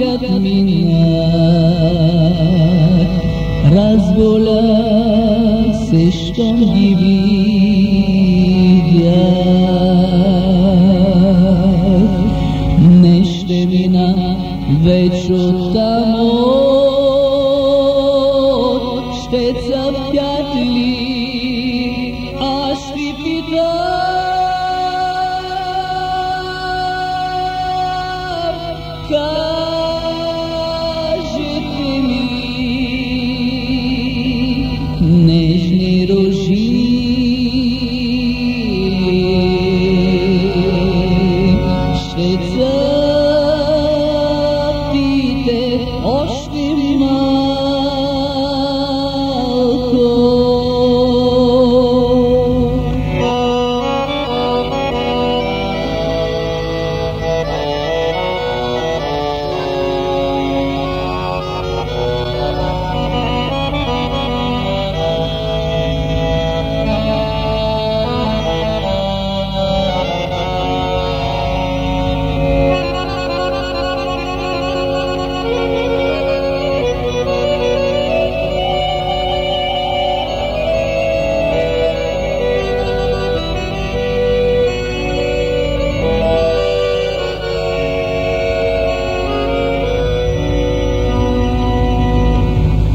خرجت منك رزبولا سشتم دیدید نشته بینم وچو تموت شتزم گدلی عشقی بیدن God.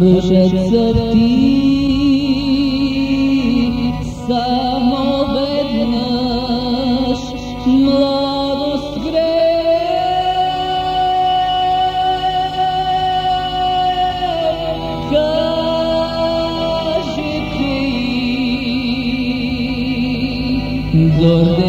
ऋषसती самоведнаш младост греха Кажи ти, гордо